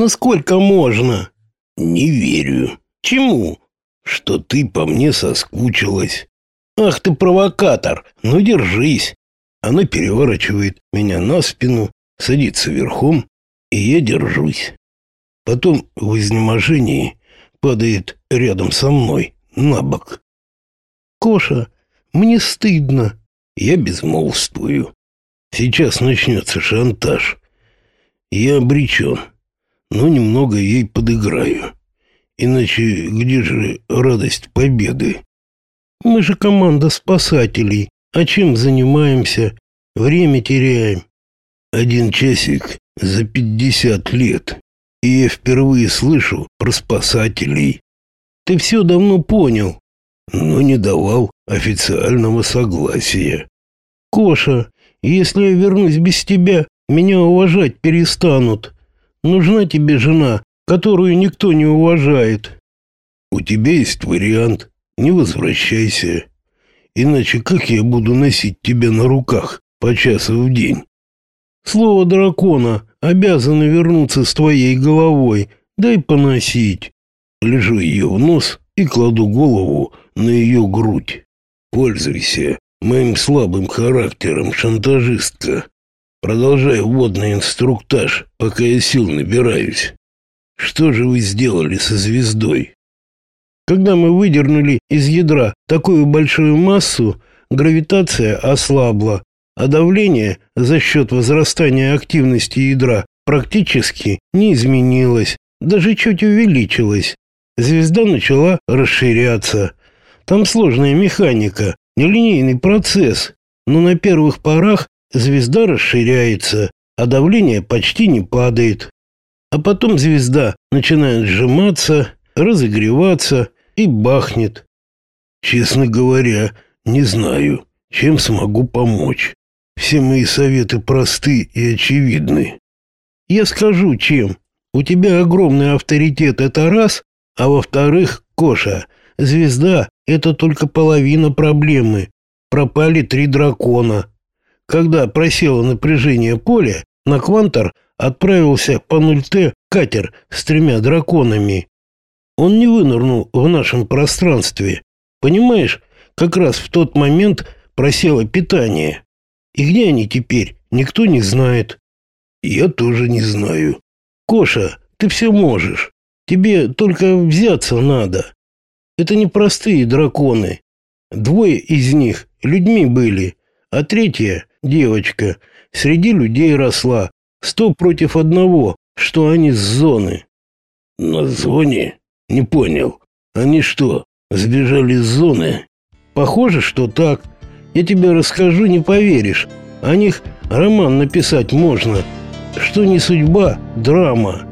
Ну сколько можно? Не верю. Чему? Что ты по мне соскучилась. Ах ты провокатор. Ну держись. Она переворачивает меня на спину, садится верхом, и я держусь. Потом в изнеможении падает рядом со мной, на бок. Коша, мне стыдно. Я безмолвствую. Сейчас начнется шантаж. Я обречен, но немного ей подыграю. Иначе где же радость победы? Мы же команда спасателей. А чем занимаемся? Время теряем. Один часик за пятьдесят лет. И я впервые слышу про спасателей. Ты все давно понял. Но не давал официального согласия. Коша, если я вернусь без тебя, меня уважать перестанут. Нужна тебе жена, которую никто не уважает. У тебя есть вариант. Не возвращайся. Иначе как я буду носить тебя на руках по часу в день? Слово дракона обязаны вернуться с твоей головой. Дай поносить. Лежу ее в нос и кладу голову на ее грудь. Пользуйся моим слабым характером, шантажистка. Продолжай вводный инструктаж, пока я сил набираюсь. Что же вы сделали со звездой? Когда мы выдернули из ядра такую большую массу, гравитация ослабла, а давление за счет возрастания активности ядра практически не изменилось, даже чуть увеличилось. Звезда начала расширяться. Там сложная механика, нелинейный процесс, но на первых порах звезда расширяется, а давление почти не падает. А потом звезда начинает сжиматься, разогреваться и бахнет. Честно говоря, не знаю, чем смогу помочь. Все мои советы просты и очевидны. Я скажу, чем. У тебя огромный авторитет, это раз, а во-вторых, Коша, звезда — это только половина проблемы. Пропали три дракона. Когда просело напряжение поля, на Квантор отправился по 0Т катер с тремя драконами. Он не вынырнул в нашем пространстве. Понимаешь, как раз в тот момент просело питание. И где они теперь, никто не знает. Я тоже не знаю. Коша, ты все можешь. Тебе только взяться надо. Это не простые драконы. Двое из них людьми были, а третья девочка, среди людей росла. Сто против одного, что они с зоны. На зоне? Не понял. Они что, сбежали с зоны? Похоже, что так. Я тебе расскажу, не поверишь. О них роман написать можно. Что не судьба, драма.